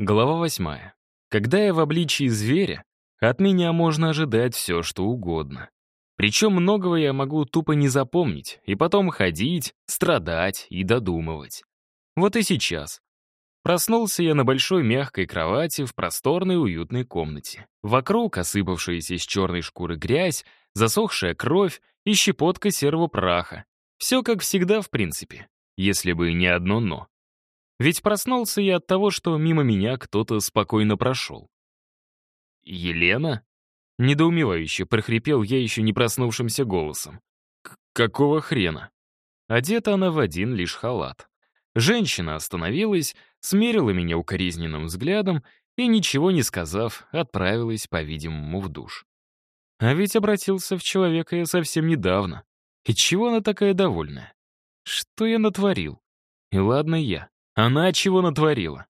Глава восьмая. Когда я в обличии зверя, от меня можно ожидать все, что угодно. Причем многого я могу тупо не запомнить, и потом ходить, страдать и додумывать. Вот и сейчас. Проснулся я на большой мягкой кровати в просторной уютной комнате. Вокруг осыпавшаяся из черной шкуры грязь, засохшая кровь и щепотка серого праха. Все как всегда, в принципе, если бы не одно «но». Ведь проснулся я от того, что мимо меня кто-то спокойно прошел. «Елена?» Недоумевающе прохрипел я еще не проснувшимся голосом. «Какого хрена?» Одета она в один лишь халат. Женщина остановилась, смерила меня укоризненным взглядом и, ничего не сказав, отправилась, по-видимому, в душ. А ведь обратился в человека я совсем недавно. И чего она такая довольная? Что я натворил? И ладно я. Она чего натворила?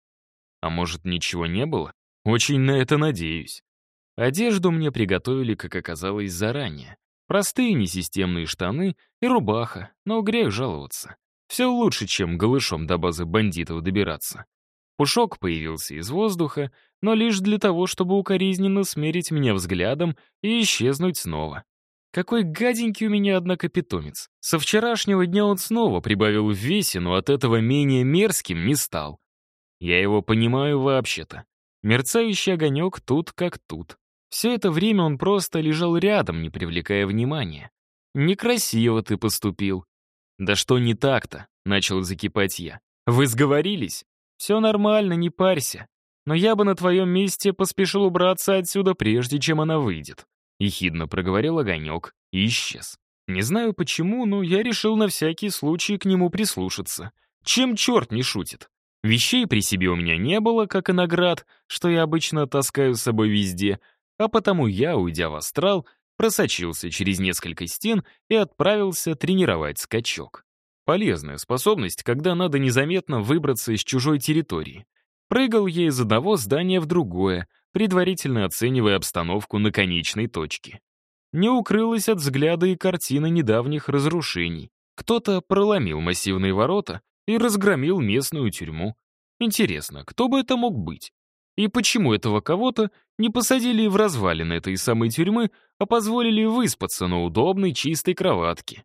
А может, ничего не было? Очень на это надеюсь. Одежду мне приготовили, как оказалось, заранее. Простые несистемные штаны и рубаха, но грех жаловаться. Все лучше, чем голышом до базы бандитов добираться. Пушок появился из воздуха, но лишь для того, чтобы укоризненно смерить меня взглядом и исчезнуть снова. Какой гаденький у меня, однако, питомец. Со вчерашнего дня он снова прибавил в весе, но от этого менее мерзким не стал. Я его понимаю вообще-то. Мерцающий огонек тут как тут. Все это время он просто лежал рядом, не привлекая внимания. «Некрасиво ты поступил». «Да что не так-то?» — начал закипать я. «Вы сговорились? Все нормально, не парься. Но я бы на твоем месте поспешил убраться отсюда, прежде чем она выйдет. Ехидно проговорил огонек и исчез. Не знаю почему, но я решил на всякий случай к нему прислушаться. Чем черт не шутит? Вещей при себе у меня не было, как и наград, что я обычно таскаю с собой везде, а потому я, уйдя в астрал, просочился через несколько стен и отправился тренировать скачок. Полезная способность, когда надо незаметно выбраться из чужой территории. Прыгал я из одного здания в другое, предварительно оценивая обстановку на конечной точке. Не укрылась от взгляда и картина недавних разрушений. Кто-то проломил массивные ворота и разгромил местную тюрьму. Интересно, кто бы это мог быть? И почему этого кого-то не посадили в развалины этой самой тюрьмы, а позволили выспаться на удобной чистой кроватке?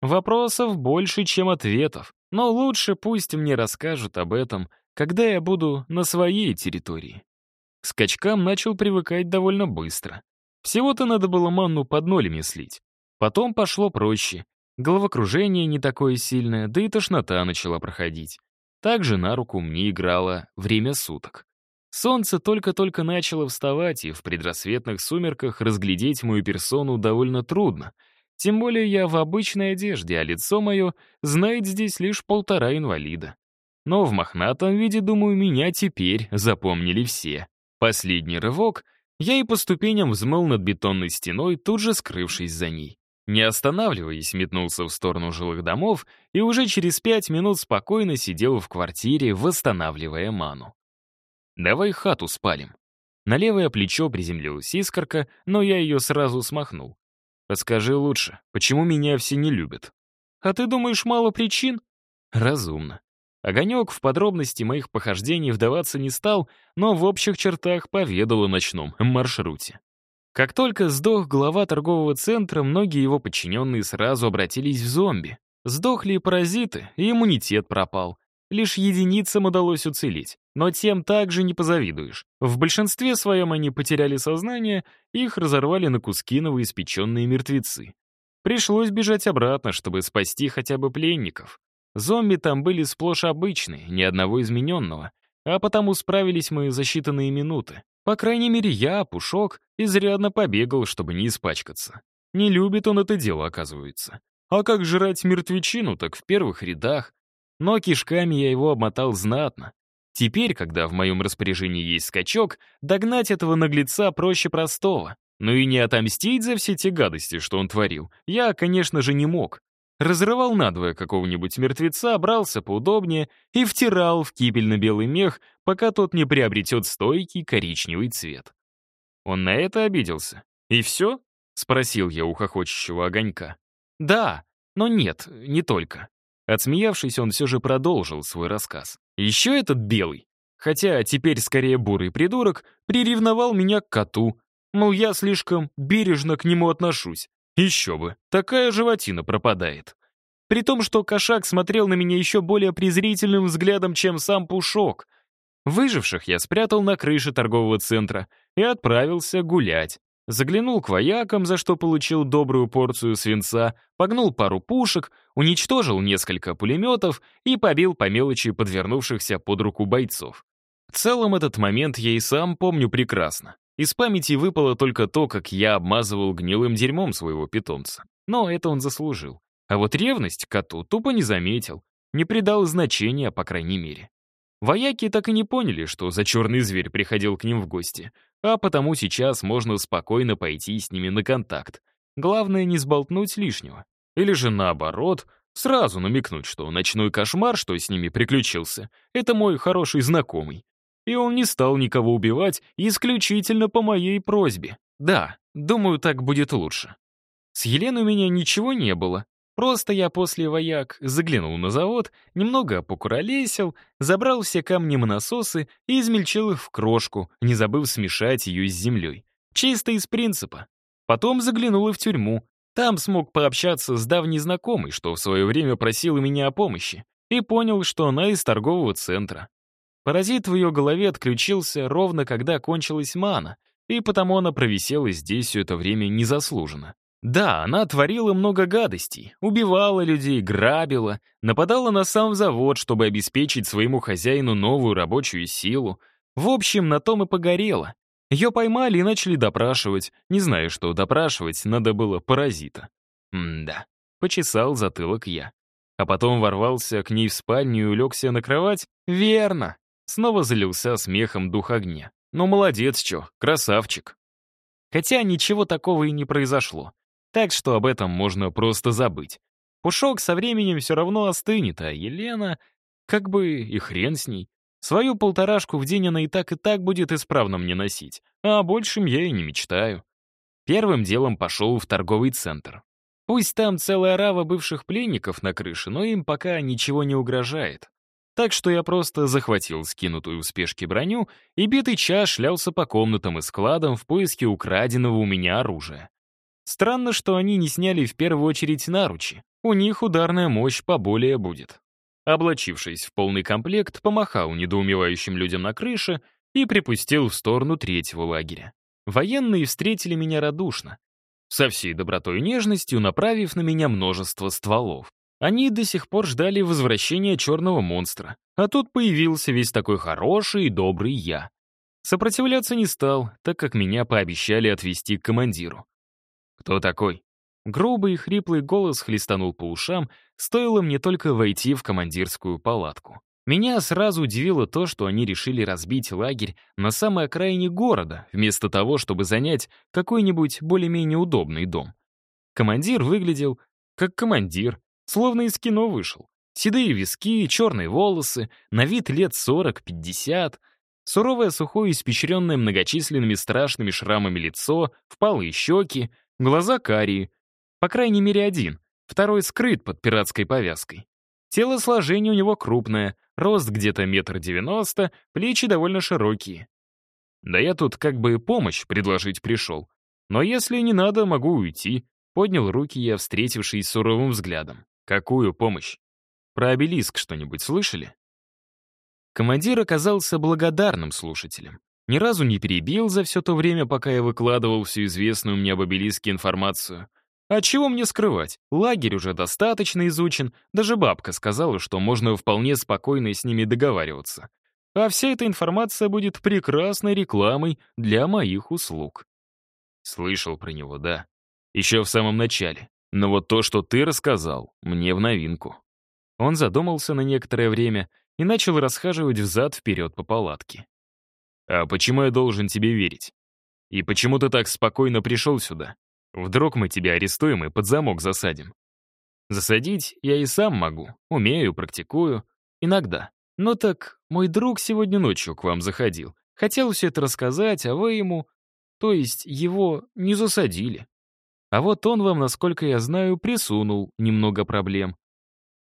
Вопросов больше, чем ответов, но лучше пусть мне расскажут об этом, когда я буду на своей территории. К скачкам начал привыкать довольно быстро. Всего-то надо было манну под нолями слить. Потом пошло проще. Головокружение не такое сильное, да и тошнота начала проходить. Также на руку мне играло время суток. Солнце только-только начало вставать, и в предрассветных сумерках разглядеть мою персону довольно трудно. Тем более я в обычной одежде, а лицо мое знает здесь лишь полтора инвалида. Но в мохнатом виде, думаю, меня теперь запомнили все. Последний рывок, я и по ступеням взмыл над бетонной стеной, тут же скрывшись за ней. Не останавливаясь, метнулся в сторону жилых домов и уже через пять минут спокойно сидел в квартире, восстанавливая ману. «Давай хату спалим». На левое плечо приземлилась искорка, но я ее сразу смахнул. «Расскажи лучше, почему меня все не любят?» «А ты думаешь, мало причин?» «Разумно. Огонек в подробности моих похождений вдаваться не стал, но в общих чертах поведал о ночном маршруте. Как только сдох глава торгового центра, многие его подчиненные сразу обратились в зомби. Сдохли и паразиты, и иммунитет пропал. Лишь единицам удалось уцелеть, но тем также не позавидуешь. В большинстве своем они потеряли сознание, их разорвали на куски новоиспеченные мертвецы. Пришлось бежать обратно, чтобы спасти хотя бы пленников. Зомби там были сплошь обычные, ни одного измененного, а потому справились мы за считанные минуты. По крайней мере, я, Пушок, изрядно побегал, чтобы не испачкаться. Не любит он это дело, оказывается. А как жрать мертвечину, так в первых рядах. Но кишками я его обмотал знатно. Теперь, когда в моем распоряжении есть скачок, догнать этого наглеца проще простого. Ну и не отомстить за все те гадости, что он творил, я, конечно же, не мог разрывал надвое какого-нибудь мертвеца, брался поудобнее и втирал в кипельно-белый мех, пока тот не приобретет стойкий коричневый цвет. Он на это обиделся. «И все?» — спросил я у хохочущего огонька. «Да, но нет, не только». Отсмеявшись, он все же продолжил свой рассказ. «Еще этот белый. хотя теперь скорее бурый придурок, приревновал меня к коту. Мол, я слишком бережно к нему отношусь. Еще бы, такая животина пропадает. При том, что кошак смотрел на меня еще более презрительным взглядом, чем сам Пушок. Выживших я спрятал на крыше торгового центра и отправился гулять. Заглянул к воякам, за что получил добрую порцию свинца, погнул пару пушек, уничтожил несколько пулеметов и побил по мелочи подвернувшихся под руку бойцов. В целом этот момент я и сам помню прекрасно. Из памяти выпало только то, как я обмазывал гнилым дерьмом своего питомца. Но это он заслужил. А вот ревность коту тупо не заметил, не придал значения, по крайней мере. Вояки так и не поняли, что за черный зверь приходил к ним в гости, а потому сейчас можно спокойно пойти с ними на контакт. Главное не сболтнуть лишнего. Или же наоборот, сразу намекнуть, что ночной кошмар, что с ними приключился, это мой хороший знакомый. И он не стал никого убивать исключительно по моей просьбе. Да, думаю, так будет лучше. С Еленой у меня ничего не было. Просто я после вояк заглянул на завод, немного покуролесил, забрал все камни-монососы и измельчил их в крошку, не забыв смешать ее с землей. Чисто из принципа. Потом заглянул и в тюрьму. Там смог пообщаться с давней знакомой, что в свое время просила меня о помощи, и понял, что она из торгового центра. Паразит в ее голове отключился ровно когда кончилась мана, и потому она провисела здесь все это время незаслуженно. Да, она творила много гадостей, убивала людей, грабила, нападала на сам завод, чтобы обеспечить своему хозяину новую рабочую силу. В общем, на том и погорела. Ее поймали и начали допрашивать. Не знаю, что допрашивать, надо было паразита. М-да, почесал затылок я. А потом ворвался к ней в спальню и улегся на кровать? Верно. Снова залился смехом дух огня. Ну, молодец, чё, красавчик. Хотя ничего такого и не произошло. Так что об этом можно просто забыть. Пушок со временем все равно остынет, а Елена... Как бы и хрен с ней. Свою полторашку в день она и так и так будет исправно мне носить, а о большем я и не мечтаю. Первым делом пошел в торговый центр. Пусть там целая рава бывших пленников на крыше, но им пока ничего не угрожает. Так что я просто захватил скинутую в спешке броню и битый час шлялся по комнатам и складам в поиске украденного у меня оружия. Странно, что они не сняли в первую очередь наручи. У них ударная мощь поболее будет. Облачившись в полный комплект, помахал недоумевающим людям на крыше и припустил в сторону третьего лагеря. Военные встретили меня радушно, со всей добротой и нежностью направив на меня множество стволов. Они до сих пор ждали возвращения черного монстра, а тут появился весь такой хороший и добрый я. Сопротивляться не стал, так как меня пообещали отвезти к командиру. «Кто такой?» Грубый и хриплый голос хлестанул по ушам, стоило мне только войти в командирскую палатку. Меня сразу удивило то, что они решили разбить лагерь на самой окраине города, вместо того, чтобы занять какой-нибудь более-менее удобный дом. Командир выглядел как командир, словно из кино вышел. Седые виски, черные волосы, на вид лет 40-50, суровое сухое, испещренное многочисленными страшными шрамами лицо, впалые щеки, Глаза карие. По крайней мере, один. Второй скрыт под пиратской повязкой. Телосложение у него крупное, рост где-то метр девяносто, плечи довольно широкие. Да я тут как бы помощь предложить пришел. Но если не надо, могу уйти. Поднял руки я, встретившись суровым взглядом. Какую помощь? Про обелиск что-нибудь слышали? Командир оказался благодарным слушателем. Ни разу не перебил за все то время, пока я выкладывал всю известную мне об обелиске информацию. А чего мне скрывать? Лагерь уже достаточно изучен, даже бабка сказала, что можно вполне спокойно с ними договариваться. А вся эта информация будет прекрасной рекламой для моих услуг. Слышал про него, да. Еще в самом начале. Но вот то, что ты рассказал, мне в новинку. Он задумался на некоторое время и начал расхаживать взад-вперед по палатке. А почему я должен тебе верить? И почему ты так спокойно пришел сюда? Вдруг мы тебя арестуем и под замок засадим? Засадить я и сам могу, умею, практикую. Иногда. Но так мой друг сегодня ночью к вам заходил. Хотел все это рассказать, а вы ему... То есть его не засадили. А вот он вам, насколько я знаю, присунул немного проблем.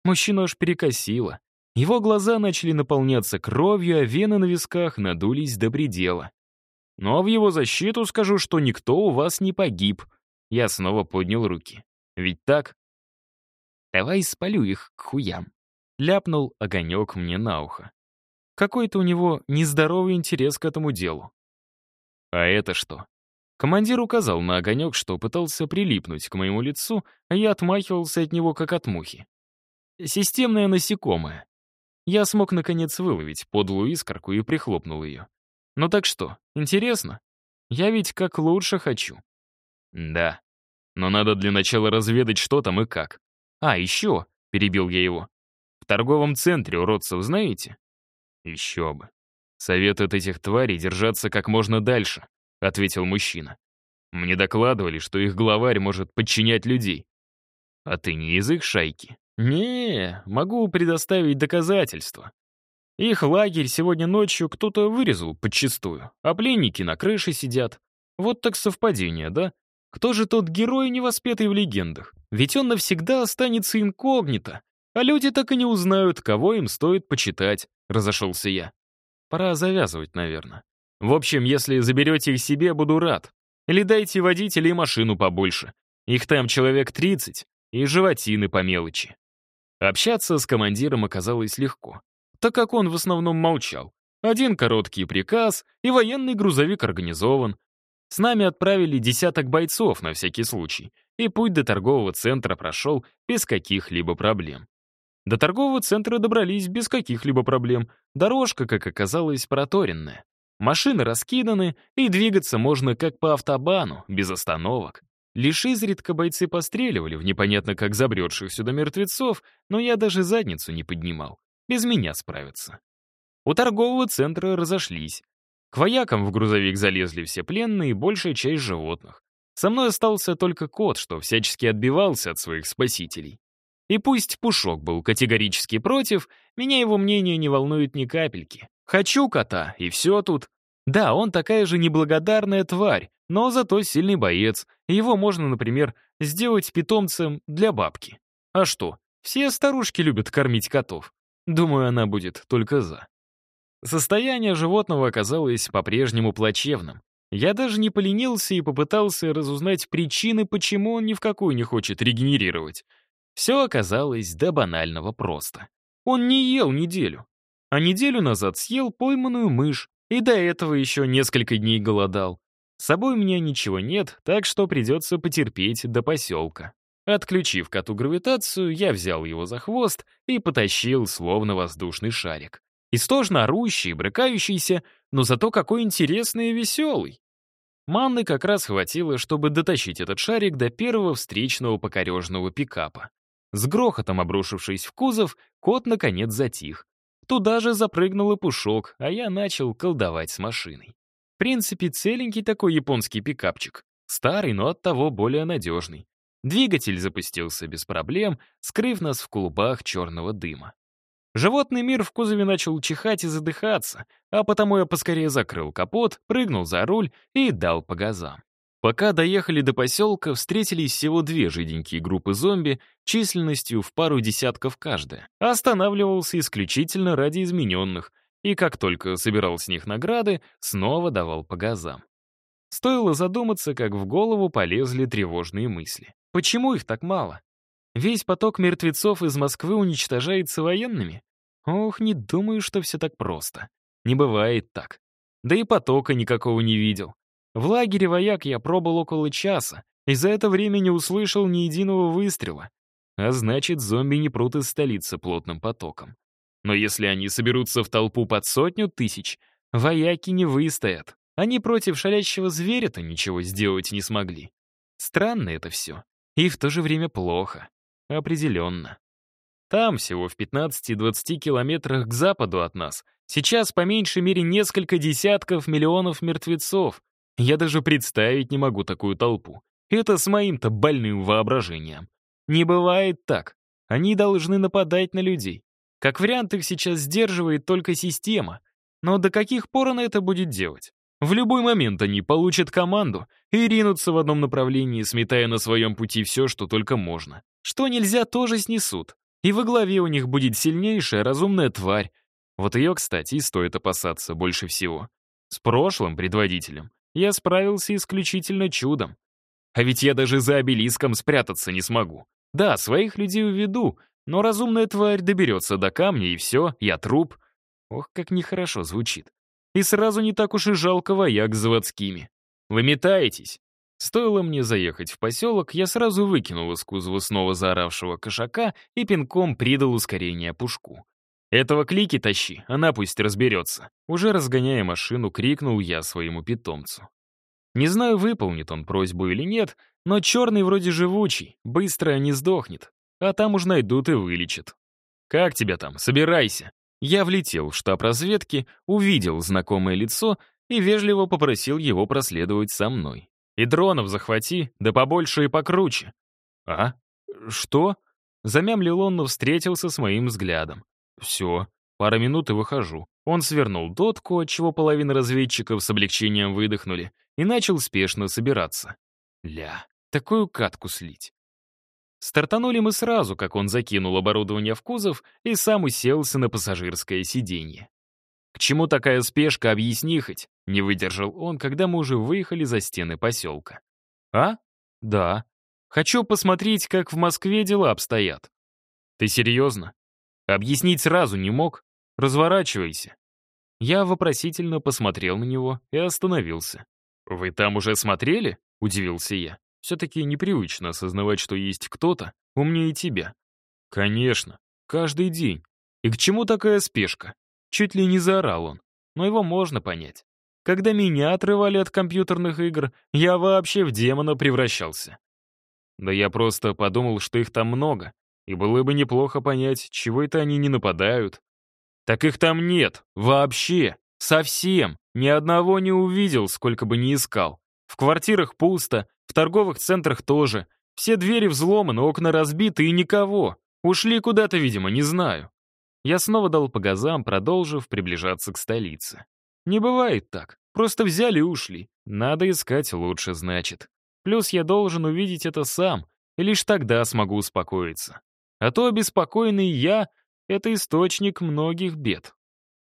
Мужчину аж перекосило. Его глаза начали наполняться кровью, а вены на висках надулись до предела. Но в его защиту скажу, что никто у вас не погиб. Я снова поднял руки. Ведь так? Давай спалю их к хуям. Ляпнул огонек мне на ухо. Какой-то у него нездоровый интерес к этому делу. А это что? Командир указал на огонек, что пытался прилипнуть к моему лицу, а я отмахивался от него, как от мухи. Системное насекомое. Я смог, наконец, выловить подлую искорку и прихлопнул ее. Ну так что, интересно? Я ведь как лучше хочу. Да. Но надо для начала разведать, что там и как. А, еще, перебил я его. В торговом центре уродцев знаете? «Еще бы. Советуют этих тварей держаться как можно дальше», — ответил мужчина. «Мне докладывали, что их главарь может подчинять людей. А ты не из их шайки?» «Не, могу предоставить доказательства. Их лагерь сегодня ночью кто-то вырезал подчистую, а пленники на крыше сидят. Вот так совпадение, да? Кто же тот герой, невоспетый в легендах? Ведь он навсегда останется инкогнито, а люди так и не узнают, кого им стоит почитать. — разошелся я. «Пора завязывать, наверное. В общем, если заберете их себе, буду рад. Или дайте водителя и машину побольше. Их там человек 30, и животины по мелочи». Общаться с командиром оказалось легко, так как он в основном молчал. Один короткий приказ, и военный грузовик организован. С нами отправили десяток бойцов на всякий случай, и путь до торгового центра прошел без каких-либо проблем. До торгового центра добрались без каких-либо проблем. Дорожка, как оказалось, проторенная. Машины раскиданы, и двигаться можно как по автобану, без остановок. Лишь изредка бойцы постреливали в непонятно как забредших сюда мертвецов, но я даже задницу не поднимал. Без меня справятся. У торгового центра разошлись. К воякам в грузовик залезли все пленные и большая часть животных. Со мной остался только кот, что всячески отбивался от своих спасителей. И пусть Пушок был категорически против, меня его мнение не волнует ни капельки. Хочу кота, и все тут. Да, он такая же неблагодарная тварь, но зато сильный боец. Его можно, например, сделать питомцем для бабки. А что, все старушки любят кормить котов. Думаю, она будет только за. Состояние животного оказалось по-прежнему плачевным. Я даже не поленился и попытался разузнать причины, почему он ни в какую не хочет регенерировать. Все оказалось до банального просто. Он не ел неделю. А неделю назад съел пойманную мышь, и до этого еще несколько дней голодал. С собой у меня ничего нет, так что придется потерпеть до поселка. Отключив коту гравитацию, я взял его за хвост и потащил, словно воздушный шарик. Истожно орущий, брыкающийся, но зато какой интересный и веселый. Манны как раз хватило, чтобы дотащить этот шарик до первого встречного покорежного пикапа. С грохотом обрушившись в кузов, кот наконец затих. Туда же запрыгнул и Пушок, а я начал колдовать с машиной. В принципе, целенький такой японский пикапчик. Старый, но оттого более надежный. Двигатель запустился без проблем, скрыв нас в клубах черного дыма. Животный мир в кузове начал чихать и задыхаться, а потому я поскорее закрыл капот, прыгнул за руль и дал по газам. Пока доехали до поселка, встретились всего две жиденькие группы зомби численностью в пару десятков каждая. Останавливался исключительно ради измененных, и как только собирал с них награды, снова давал по газам. Стоило задуматься, как в голову полезли тревожные мысли. Почему их так мало? Весь поток мертвецов из Москвы уничтожается военными? Ох, не думаю, что все так просто. Не бывает так. Да и потока никакого не видел. В лагере вояк я пробыл около часа, и за это время не услышал ни единого выстрела. А значит, зомби не прут из столицы плотным потоком. Но если они соберутся в толпу под сотню тысяч, вояки не выстоят. Они против шалящего зверя-то ничего сделать не смогли. Странно это все. И в то же время плохо. Определенно. Там, всего в 15-20 километрах к западу от нас, сейчас по меньшей мере несколько десятков миллионов мертвецов, я даже представить не могу такую толпу. Это с моим-то больным воображением. Не бывает так. Они должны нападать на людей. Как вариант, их сейчас сдерживает только система. Но до каких пор она это будет делать? В любой момент они получат команду и ринутся в одном направлении, сметая на своем пути все, что только можно. Что нельзя, тоже снесут. И во главе у них будет сильнейшая разумная тварь. Вот ее, кстати, и стоит опасаться больше всего. С прошлым предводителем я справился исключительно чудом. А ведь я даже за обелиском спрятаться не смогу. Да, своих людей уведу, но разумная тварь доберется до камня, и все, я труп. Ох, как нехорошо звучит. И сразу не так уж и жалко вояк с заводскими. Вы метаетесь. Стоило мне заехать в поселок, я сразу выкинул из кузова снова заоравшего кошака и пинком придал ускорение пушку. «Этого клики тащи, она пусть разберется». Уже разгоняя машину, крикнул я своему питомцу. Не знаю, выполнит он просьбу или нет, но черный вроде живучий, быстро не сдохнет, а там уж найдут и вылечат. «Как тебя там? Собирайся!» Я влетел в штаб разведки, увидел знакомое лицо и вежливо попросил его проследовать со мной. «И дронов захвати, да побольше и покруче». «А? Что?» Замямлил он, но встретился с моим взглядом. «Все, пара минут и выхожу». Он свернул дотку, отчего половина разведчиков с облегчением выдохнули, и начал спешно собираться. Ля, такую катку слить. Стартанули мы сразу, как он закинул оборудование в кузов и сам уселся на пассажирское сиденье. «К чему такая спешка, объясни хоть?» — не выдержал он, когда мы уже выехали за стены поселка. «А? Да. Хочу посмотреть, как в Москве дела обстоят». «Ты серьезно? Объяснить сразу не мог? Разворачивайся». Я вопросительно посмотрел на него и остановился. «Вы там уже смотрели?» — удивился я. Все-таки непривычно осознавать, что есть кто-то умнее тебя. Конечно, каждый день. И к чему такая спешка? Чуть ли не заорал он. Но его можно понять. Когда меня отрывали от компьютерных игр, я вообще в демона превращался. Да я просто подумал, что их там много, и было бы неплохо понять, чего это они не нападают. Так их там нет, вообще, совсем, ни одного не увидел, сколько бы ни искал. В квартирах пусто, в торговых центрах тоже. Все двери взломаны, окна разбиты и никого. Ушли куда-то, видимо, не знаю. Я снова дал по газам, продолжив приближаться к столице. Не бывает так. Просто взяли и ушли. Надо искать лучше, значит. Плюс я должен увидеть это сам, и лишь тогда смогу успокоиться. А то обеспокоенный я — это источник многих бед.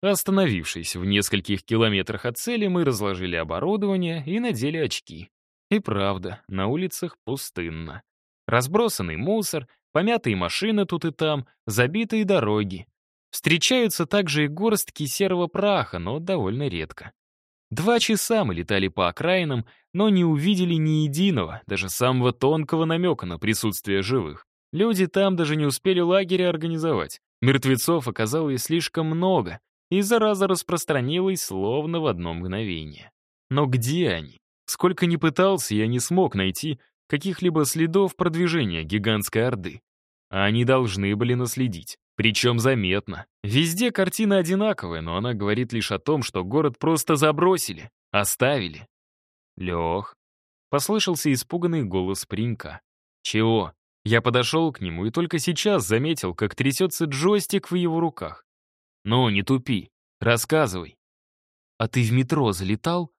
Остановившись в нескольких километрах от цели, мы разложили оборудование и надели очки. И правда, на улицах пустынно. Разбросанный мусор, помятые машины тут и там, забитые дороги. Встречаются также и горстки серого праха, но довольно редко. Два часа мы летали по окраинам, но не увидели ни единого, даже самого тонкого намека на присутствие живых. Люди там даже не успели лагеря организовать. Мертвецов оказалось слишком много, и зараза распространилась словно в одно мгновение. Но где они? Сколько ни пытался, я не смог найти каких-либо следов продвижения гигантской орды. А они должны были наследить. Причем заметно. Везде картина одинаковая, но она говорит лишь о том, что город просто забросили, оставили. Лех. Послышался испуганный голос паренька. Чего? Я подошел к нему и только сейчас заметил, как трясется джойстик в его руках. Ну, не тупи. Рассказывай. А ты в метро залетал?